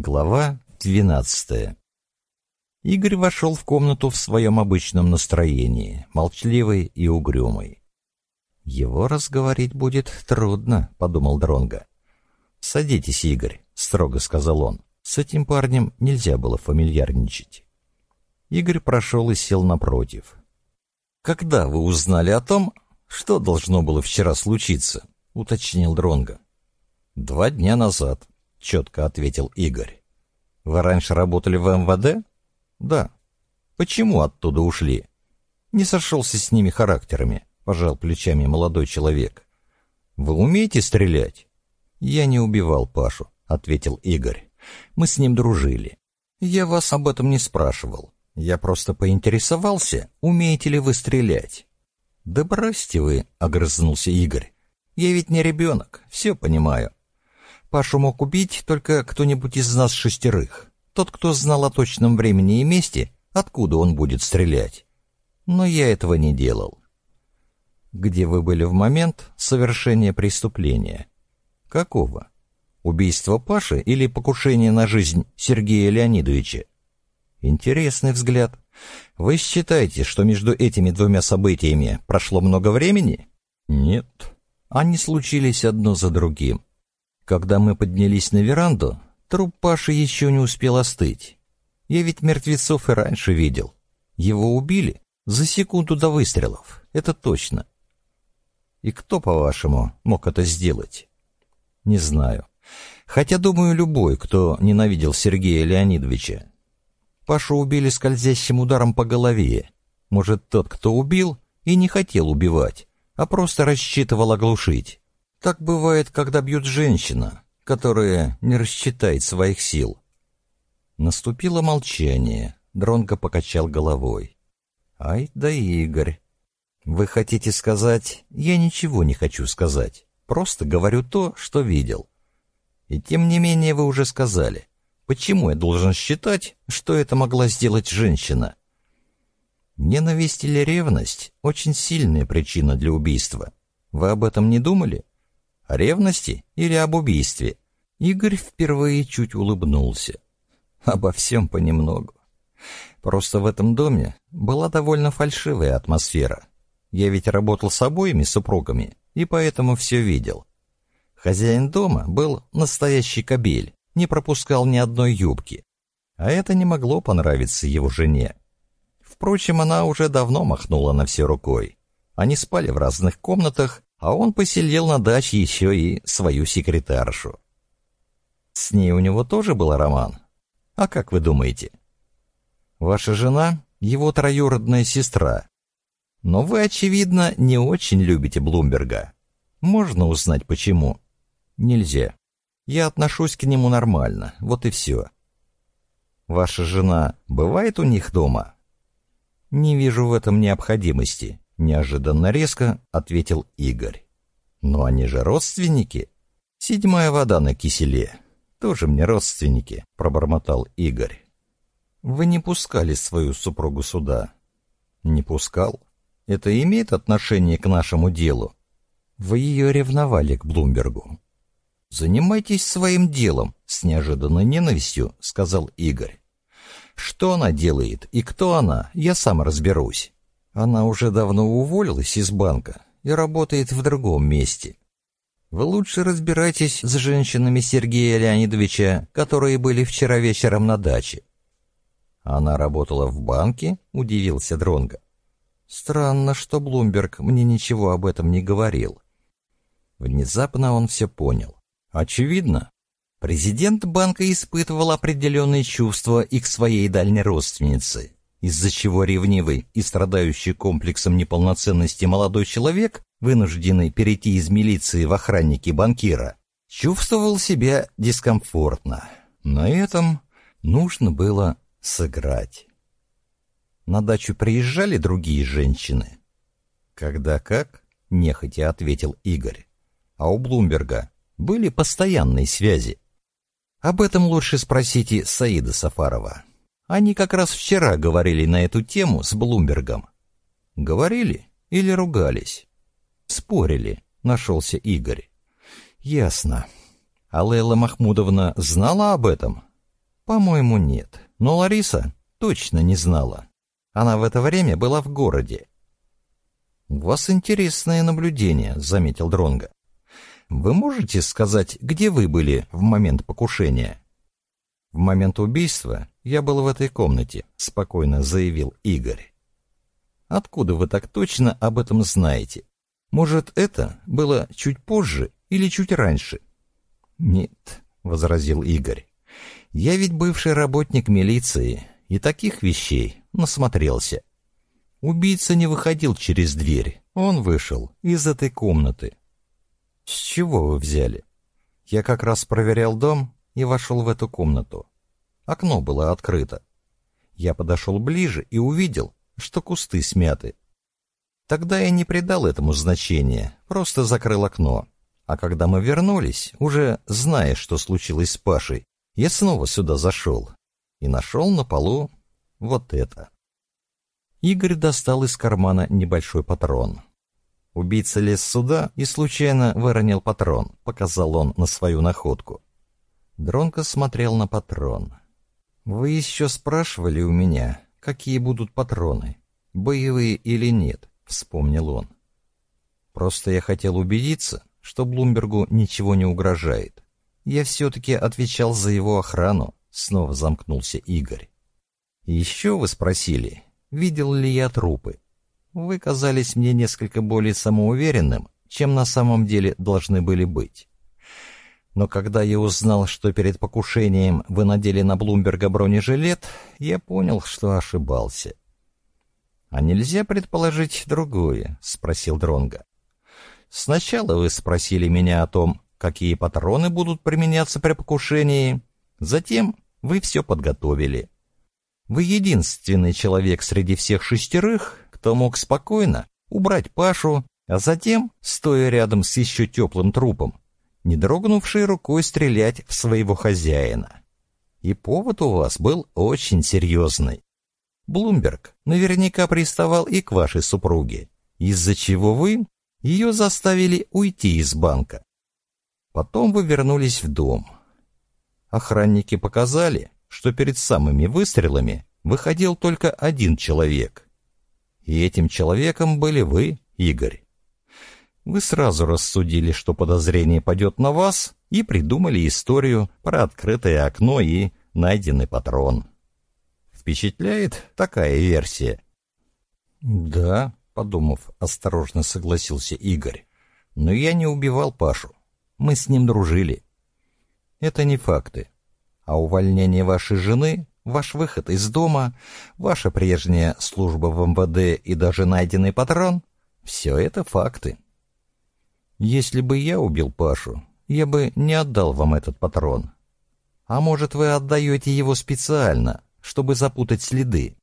Глава двенадцатая. Игорь вошел в комнату в своем обычном настроении, молчаливый и угрюмый. «Его разговорить будет трудно», — подумал Дронга. «Садитесь, Игорь», — строго сказал он. С этим парнем нельзя было фамильярничать. Игорь прошел и сел напротив. «Когда вы узнали о том, что должно было вчера случиться?» — уточнил Дронга. «Два дня назад», — четко ответил Игорь. «Вы раньше работали в МВД?» «Да». «Почему оттуда ушли?» «Не сошелся с ними характерами», — пожал плечами молодой человек. «Вы умеете стрелять?» «Я не убивал Пашу», — ответил Игорь. «Мы с ним дружили. Я вас об этом не спрашивал. Я просто поинтересовался, умеете ли вы стрелять». «Да бросьте вы», — огрызнулся Игорь. «Я ведь не ребенок, все понимаю. Пашу мог убить только кто-нибудь из нас шестерых. Тот, кто знал о точном времени и месте, откуда он будет стрелять. Но я этого не делал. Где вы были в момент совершения преступления? Какого? Убийство Паши или покушение на жизнь Сергея Леонидовича? Интересный взгляд. Вы считаете, что между этими двумя событиями прошло много времени? Нет. Они случились одно за другим. Когда мы поднялись на веранду, труп Паши еще не успел остыть. Я ведь мертвецов и раньше видел. Его убили за секунду до выстрелов, это точно. И кто, по-вашему, мог это сделать? Не знаю. Хотя, думаю, любой, кто ненавидел Сергея Леонидовича. Пашу убили скользящим ударом по голове. Может, тот, кто убил, и не хотел убивать, а просто рассчитывал оглушить. Так бывает, когда бьют женщина, которая не рассчитает своих сил. Наступило молчание. Дронго покачал головой. «Ай да Игорь! Вы хотите сказать...» «Я ничего не хочу сказать. Просто говорю то, что видел. И тем не менее вы уже сказали. Почему я должен считать, что это могла сделать женщина?» Ненависть или ревность — очень сильная причина для убийства. Вы об этом не думали? Ревности или об убийстве? Игорь впервые чуть улыбнулся. Обо всем понемногу. Просто в этом доме была довольно фальшивая атмосфера. Я ведь работал с обоими супругами, и поэтому все видел. Хозяин дома был настоящий кобель, не пропускал ни одной юбки. А это не могло понравиться его жене. Впрочем, она уже давно махнула на все рукой. Они спали в разных комнатах, а он поселил на даче еще и свою секретаршу. С ней у него тоже был роман? А как вы думаете? Ваша жена — его троюродная сестра. Но вы, очевидно, не очень любите Блумберга. Можно узнать, почему? Нельзя. Я отношусь к нему нормально, вот и все. Ваша жена бывает у них дома? Не вижу в этом необходимости. Неожиданно резко ответил Игорь. Но они же родственники. Седьмая вода на киселе. Тоже мне родственники, пробормотал Игорь. Вы не пускали свою супругу сюда. Не пускал? Это имеет отношение к нашему делу? Вы ее ревновали к Блумбергу. Занимайтесь своим делом, с неожиданной ненавистью сказал Игорь. Что она делает и кто она, я сам разберусь. Она уже давно уволилась из банка и работает в другом месте. Вы лучше разбирайтесь с женщинами Сергея Леонидовича, которые были вчера вечером на даче. Она работала в банке, удивился Дронга. Странно, что Блумберг мне ничего об этом не говорил. Внезапно он все понял. Очевидно, президент банка испытывал определенные чувства и к своей дальней родственнице, из-за чего ревнивый и страдающий комплексом неполноценности молодой человек, вынужденный перейти из милиции в охранники банкира, чувствовал себя дискомфортно. На этом нужно было сыграть. На дачу приезжали другие женщины. Когда как, нехотя ответил Игорь. А у Блумберга были постоянные связи. Об этом лучше спросите Саида Сафарова. Они как раз вчера говорили на эту тему с Блумбергом. Говорили или ругались? Спорили, нашелся Игорь. Ясно. А Лейла Махмудовна знала об этом? По-моему, нет. Но Лариса точно не знала. Она в это время была в городе. «У вас интересное наблюдение», — заметил Дронга. «Вы можете сказать, где вы были в момент покушения?» «В момент убийства я был в этой комнате», — спокойно заявил Игорь. «Откуда вы так точно об этом знаете? Может, это было чуть позже или чуть раньше?» «Нет», — возразил Игорь. Я ведь бывший работник милиции, и таких вещей насмотрелся. Убийца не выходил через дверь, он вышел из этой комнаты. С чего вы взяли? Я как раз проверял дом и вошел в эту комнату. Окно было открыто. Я подошел ближе и увидел, что кусты смяты. Тогда я не придал этому значения, просто закрыл окно. А когда мы вернулись, уже зная, что случилось с Пашей, я снова сюда зашел и нашел на полу вот это. Игорь достал из кармана небольшой патрон. Убийца лез сюда и случайно выронил патрон, показал он на свою находку. Дронко смотрел на патрон. «Вы еще спрашивали у меня, какие будут патроны, боевые или нет», — вспомнил он. «Просто я хотел убедиться, что Блумбергу ничего не угрожает. Я все-таки отвечал за его охрану, снова замкнулся Игорь. Еще вы спросили, видел ли я трупы. Вы казались мне несколько более самоуверенным, чем на самом деле должны были быть. Но когда я узнал, что перед покушением вы надели на Блумберга бронежилет, я понял, что ошибался. А нельзя предположить другое, спросил Дронга. Сначала вы спросили меня о том, какие патроны будут применяться при покушении. Затем вы все подготовили. Вы единственный человек среди всех шестерых, кто мог спокойно убрать Пашу, а затем, стоя рядом с еще теплым трупом, не дрогнувшей рукой стрелять в своего хозяина. И повод у вас был очень серьезный. Блумберг наверняка приставал и к вашей супруге, из-за чего вы ее заставили уйти из банка. Потом вы вернулись в дом. Охранники показали, что перед самыми выстрелами выходил только один человек. И этим человеком были вы, Игорь. Вы сразу рассудили, что подозрение пойдет на вас, и придумали историю про открытое окно и найденный патрон. Впечатляет такая версия? Да, подумав, осторожно согласился Игорь. Но я не убивал Пашу. Мы с ним дружили. Это не факты. А увольнение вашей жены, ваш выход из дома, ваша прежняя служба в МВД и даже найденный патрон — все это факты. Если бы я убил Пашу, я бы не отдал вам этот патрон. А может, вы отдаете его специально, чтобы запутать следы?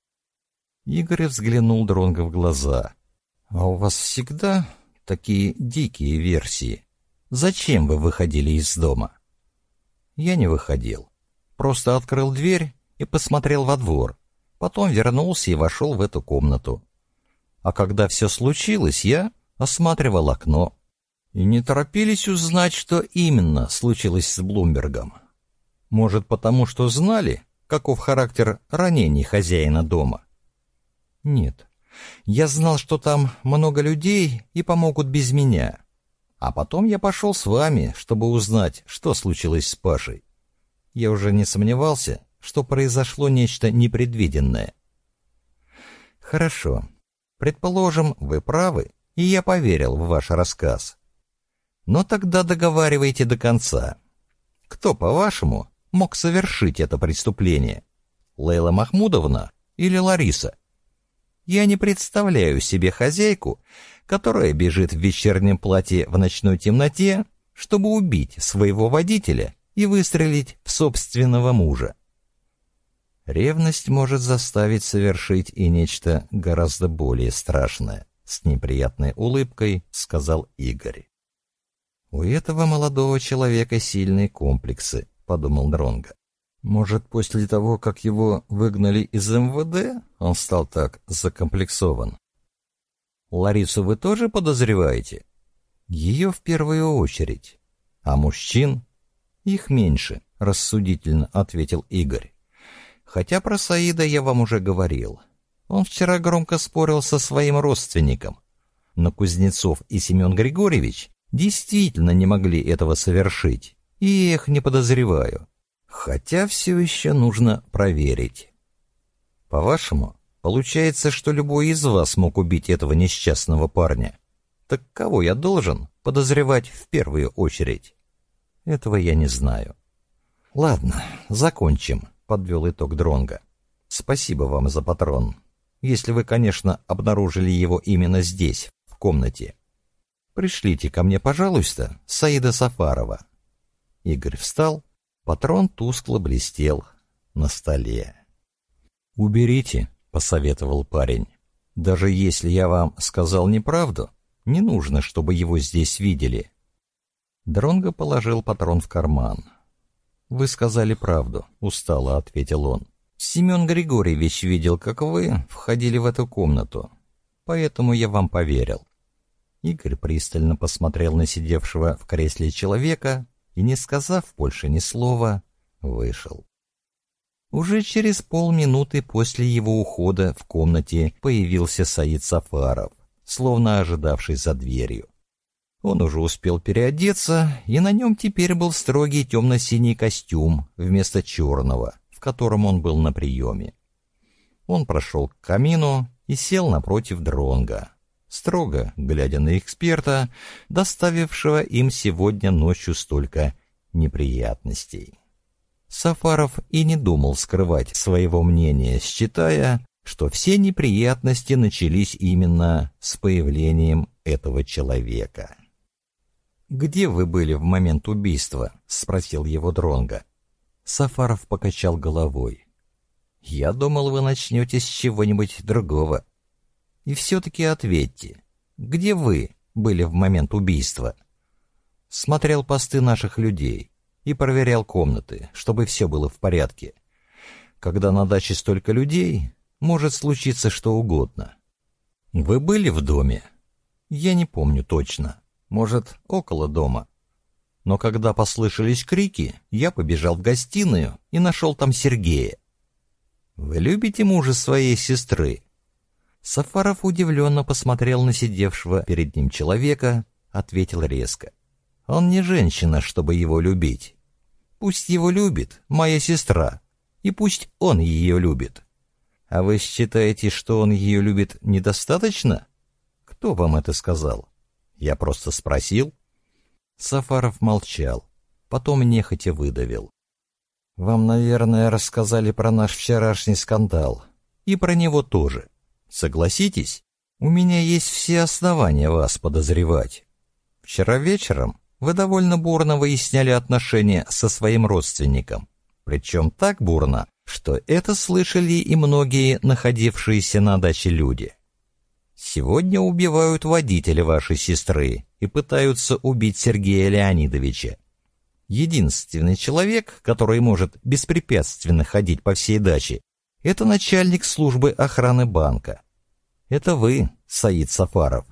Игорь взглянул Дронго в глаза. А у вас всегда такие дикие версии. Зачем вы выходили из дома? Я не выходил. Просто открыл дверь и посмотрел во двор. Потом вернулся и вошел в эту комнату. А когда все случилось, я осматривал окно. И не торопились узнать, что именно случилось с Блумбергом. Может, потому что знали, каков характер ранений хозяина дома? Нет. Я знал, что там много людей и помогут без меня. А потом я пошел с вами, чтобы узнать, что случилось с Пашей. Я уже не сомневался, что произошло нечто непредвиденное. Хорошо. Предположим, вы правы, и я поверил в ваш рассказ. Но тогда договаривайте до конца. Кто, по-вашему, мог совершить это преступление? Лейла Махмудовна или Лариса? Я не представляю себе хозяйку, которая бежит в вечернем платье в ночной темноте, чтобы убить своего водителя и выстрелить в собственного мужа. Ревность может заставить совершить и нечто гораздо более страшное, с неприятной улыбкой сказал Игорь. У этого молодого человека сильные комплексы, подумал Дронга. Может, после того, как его выгнали из МВД, он стал так закомплексован? Ларису вы тоже подозреваете? Ее в первую очередь. А мужчин? Их меньше, рассудительно ответил Игорь. Хотя про Саида я вам уже говорил. Он вчера громко спорил со своим родственником. Но Кузнецов и Семен Григорьевич действительно не могли этого совершить. И их не подозреваю. Хотя все еще нужно проверить. По-вашему, получается, что любой из вас мог убить этого несчастного парня? Так кого я должен подозревать в первую очередь? Этого я не знаю. Ладно, закончим, подвел итог Дронга. Спасибо вам за патрон. Если вы, конечно, обнаружили его именно здесь, в комнате. Пришлите ко мне, пожалуйста, Саида Сафарова. Игорь встал, патрон тускло блестел на столе. «Уберите», — посоветовал парень. «Даже если я вам сказал неправду, не нужно, чтобы его здесь видели». Дронго положил патрон в карман. «Вы сказали правду», — устало ответил он. «Семен Григорьевич видел, как вы входили в эту комнату, поэтому я вам поверил». Игорь пристально посмотрел на сидевшего в кресле человека и, не сказав больше ни слова, вышел. Уже через полминуты после его ухода в комнате появился Саид Сафаров, словно ожидавший за дверью. Он уже успел переодеться, и на нем теперь был строгий темно-синий костюм вместо черного, в котором он был на приеме. Он прошел к камину и сел напротив дронга строго глядя на эксперта, доставившего им сегодня ночью столько неприятностей. Сафаров и не думал скрывать своего мнения, считая, что все неприятности начались именно с появлением этого человека. «Где вы были в момент убийства?» — спросил его Дронга. Сафаров покачал головой. «Я думал, вы начнете с чего-нибудь другого. И все-таки ответьте, где вы были в момент убийства? Смотрел посты наших людей и проверял комнаты, чтобы все было в порядке. Когда на даче столько людей, может случиться что угодно. Вы были в доме? Я не помню точно. Может, около дома. Но когда послышались крики, я побежал в гостиную и нашел там Сергея. Вы любите мужа своей сестры? Сафаров удивленно посмотрел на сидевшего перед ним человека, ответил резко. «Он не женщина, чтобы его любить. Пусть его любит моя сестра, и пусть он ее любит. А вы считаете, что он ее любит недостаточно? Кто вам это сказал? Я просто спросил». Сафаров молчал, потом нехотя выдавил. «Вам, наверное, рассказали про наш вчерашний скандал. И про него тоже. Согласитесь, у меня есть все основания вас подозревать. Вчера вечером вы довольно бурно выясняли отношения со своим родственником. Причем так бурно, что это слышали и многие находившиеся на даче люди. Сегодня убивают водителя вашей сестры и пытаются убить Сергея Леонидовича. Единственный человек, который может беспрепятственно ходить по всей даче, это начальник службы охраны банка. Это вы, Саид Сафаров.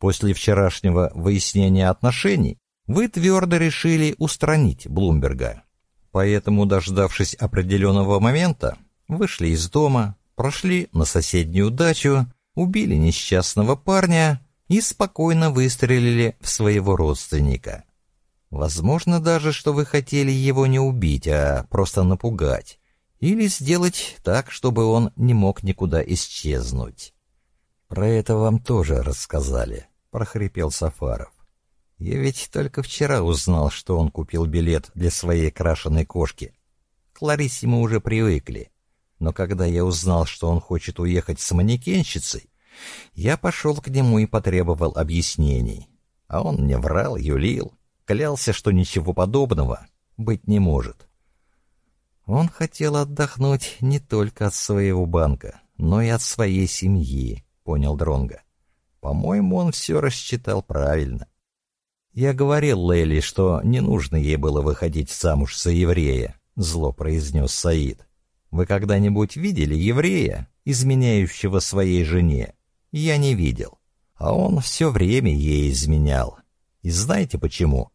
После вчерашнего выяснения отношений вы твердо решили устранить Блумберга. Поэтому, дождавшись определенного момента, вышли из дома, прошли на соседнюю дачу, убили несчастного парня и спокойно выстрелили в своего родственника. Возможно даже, что вы хотели его не убить, а просто напугать. Или сделать так, чтобы он не мог никуда исчезнуть. «Про это вам тоже рассказали», — прохрипел Сафаров. «Я ведь только вчера узнал, что он купил билет для своей крашеной кошки. К Ларисе мы уже привыкли. Но когда я узнал, что он хочет уехать с манекенщицей, я пошел к нему и потребовал объяснений. А он мне врал, юлил, клялся, что ничего подобного быть не может. Он хотел отдохнуть не только от своего банка, но и от своей семьи, понял Дронга. По-моему, он все рассчитал правильно. Я говорил Лейли, что не нужно ей было выходить замуж за еврея, зло произнес Саид. Вы когда-нибудь видели еврея, изменяющего своей жене? Я не видел. А он все время ей изменял. И знаете почему?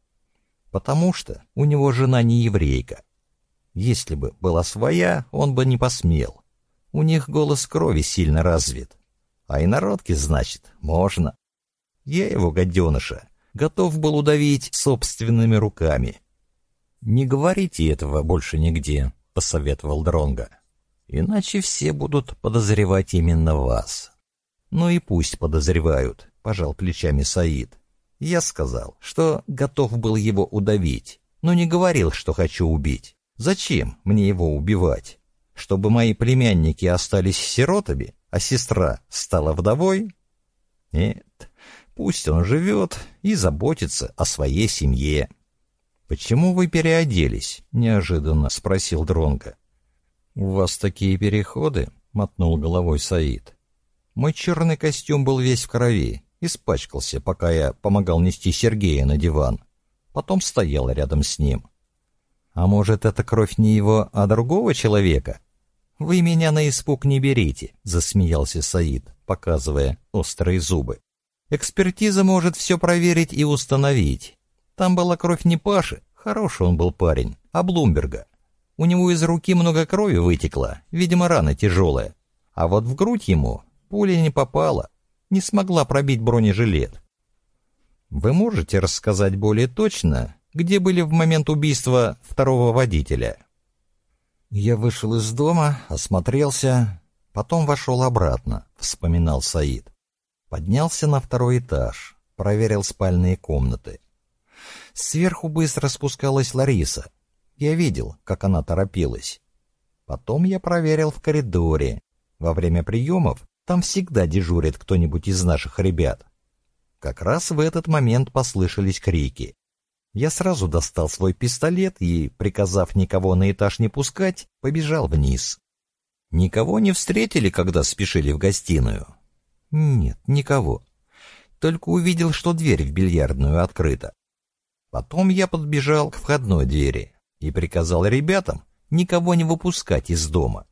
Потому что у него жена не еврейка. Если бы была своя, он бы не посмел. У них голос крови сильно развит. А инородки, значит, можно. Я его, гаденыша, готов был удавить собственными руками. «Не говорите этого больше нигде», — посоветовал Дронга. «Иначе все будут подозревать именно вас». «Ну и пусть подозревают», — пожал плечами Саид. «Я сказал, что готов был его удавить, но не говорил, что хочу убить. Зачем мне его убивать? Чтобы мои племянники остались сиротами, а сестра стала вдовой? Нет, пусть он живет и заботится о своей семье. «Почему вы переоделись?» — неожиданно спросил Дронга. «У вас такие переходы?» — мотнул головой Саид. «Мой черный костюм был весь в крови, испачкался, пока я помогал нести Сергея на диван. Потом стоял рядом с ним. А может, это кровь не его, а другого человека?» «Вы меня на испуг не берите», — засмеялся Саид, показывая острые зубы. «Экспертиза может все проверить и установить. Там была кровь не Паши, хороший он был парень, а Блумберга. У него из руки много крови вытекло, видимо, рана тяжелая. А вот в грудь ему пуля не попала, не смогла пробить бронежилет. Вы можете рассказать более точно, где были в момент убийства второго водителя?» Я вышел из дома, осмотрелся, потом вошел обратно, вспоминал Саид. Поднялся на второй этаж, проверил спальные комнаты. Сверху быстро спускалась Лариса. Я видел, как она торопилась. Потом я проверил в коридоре. Во время приемов там всегда дежурит кто-нибудь из наших ребят. Как раз в этот момент послышались крики. Я сразу достал свой пистолет и, приказав никого на этаж не пускать, побежал вниз. Никого не встретили, когда спешили в гостиную? Нет, никого. Только увидел, что дверь в бильярдную открыта. Потом я подбежал к входной двери и приказал ребятам никого не выпускать из дома.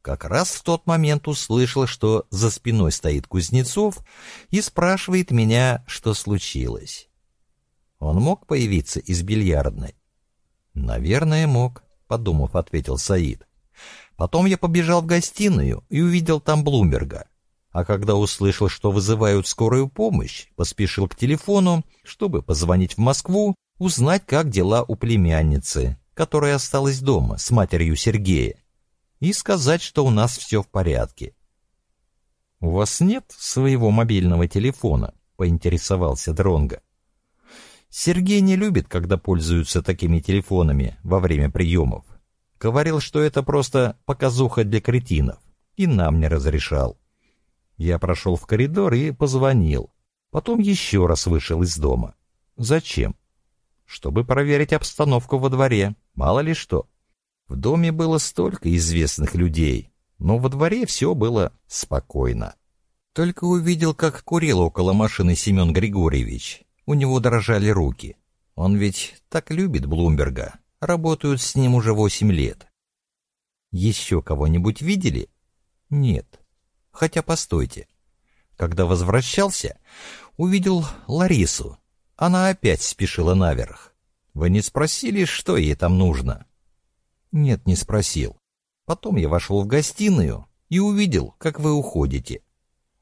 Как раз в тот момент услышал, что за спиной стоит Кузнецов и спрашивает меня, что случилось. Он мог появиться из бильярдной? Наверное, мог, подумав, ответил Саид. Потом я побежал в гостиную и увидел там Блумберга. А когда услышал, что вызывают скорую помощь, поспешил к телефону, чтобы позвонить в Москву, узнать, как дела у племянницы, которая осталась дома с матерью Сергея, и сказать, что у нас все в порядке. «У вас нет своего мобильного телефона?» — поинтересовался Дронга. Сергей не любит, когда пользуются такими телефонами во время приемов. Говорил, что это просто показуха для кретинов, и нам не разрешал. Я прошел в коридор и позвонил. Потом еще раз вышел из дома. Зачем? Чтобы проверить обстановку во дворе, мало ли что. В доме было столько известных людей, но во дворе все было спокойно. Только увидел, как курил около машины Семен Григорьевич, у него дрожали руки. Он ведь так любит Блумберга. Работают с ним уже восемь лет. Еще кого-нибудь видели? Нет. Хотя постойте. Когда возвращался, увидел Ларису. Она опять спешила наверх. Вы не спросили, что ей там нужно? Нет, не спросил. Потом я вошел в гостиную и увидел, как вы уходите.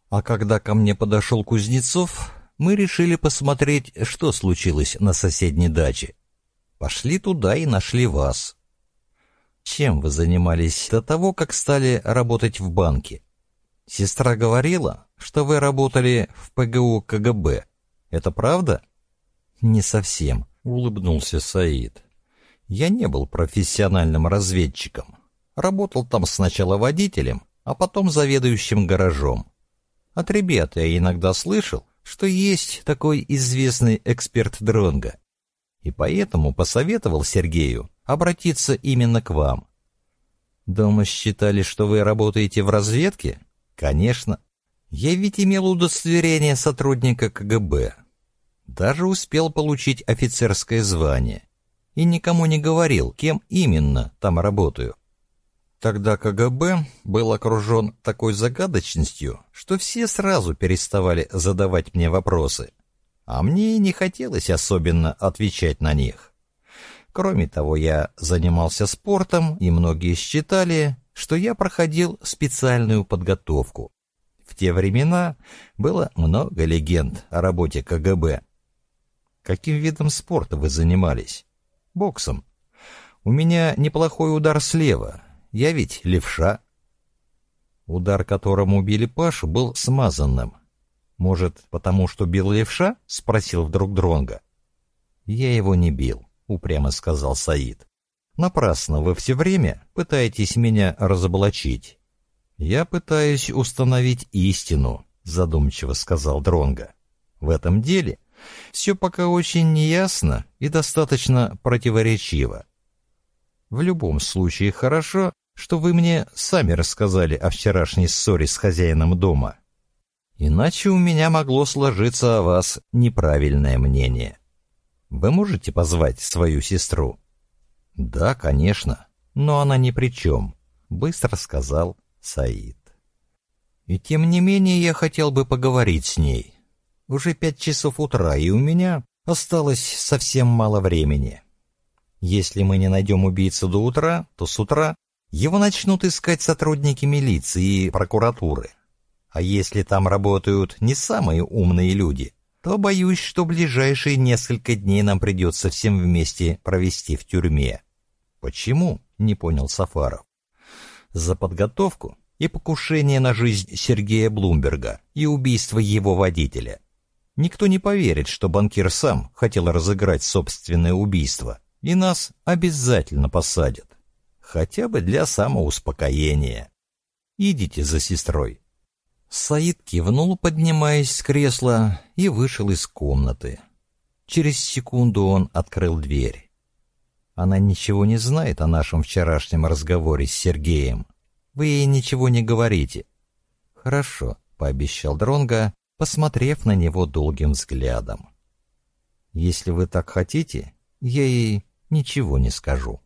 А когда ко мне подошел Кузнецов, мы решили посмотреть, что случилось на соседней даче. Пошли туда и нашли вас. Чем вы занимались до того, как стали работать в банке? Сестра говорила, что вы работали в ПГУ КГБ. Это правда? Не совсем, улыбнулся Саид. Я не был профессиональным разведчиком. Работал там сначала водителем, а потом заведующим гаражом. От ребят я иногда слышал, что есть такой известный эксперт Дронга. И поэтому посоветовал Сергею обратиться именно к вам. Дома считали, что вы работаете в разведке? Конечно. Я ведь имел удостоверение сотрудника КГБ. Даже успел получить офицерское звание. И никому не говорил, кем именно там работаю. Тогда КГБ был окружен такой загадочностью, что все сразу переставали задавать мне вопросы. А мне не хотелось особенно отвечать на них. Кроме того, я занимался спортом, и многие считали, что я проходил специальную подготовку. В те времена было много легенд о работе КГБ. Каким видом спорта вы занимались? Боксом. У меня неплохой удар слева. Я ведь левша. Удар, которым убили Пашу, был смазанным. Может, потому что бил левша? Спросил вдруг Дронга. Я его не бил, упрямо сказал Саид. Напрасно вы все время пытаетесь меня разоблачить. Я пытаюсь установить истину, задумчиво сказал Дронга. В этом деле все пока очень неясно и достаточно противоречиво. В любом случае хорошо, что вы мне сами рассказали о вчерашней ссоре с хозяином дома. Иначе у меня могло сложиться о вас неправильное мнение. Вы можете позвать свою сестру? Да, конечно, но она ни при чем, быстро сказал Саид. И тем не менее я хотел бы поговорить с ней. Уже пять часов утра, и у меня осталось совсем мало времени. Если мы не найдем убийцу до утра, то с утра его начнут искать сотрудники милиции и прокуратуры. А если там работают не самые умные люди, то боюсь, что ближайшие несколько дней нам придется всем вместе провести в тюрьме. Почему? Не понял Сафаров. За подготовку и покушение на жизнь Сергея Блумберга и убийство его водителя. Никто не поверит, что банкир сам хотел разыграть собственное убийство, и нас обязательно посадят. Хотя бы для самоуспокоения. Идите за сестрой. Саид кивнул, поднимаясь с кресла, и вышел из комнаты. Через секунду он открыл дверь. Она ничего не знает о нашем вчерашнем разговоре с Сергеем. Вы ей ничего не говорите. Хорошо, пообещал Дронга посмотрев на него долгим взглядом. «Если вы так хотите, я ей ничего не скажу».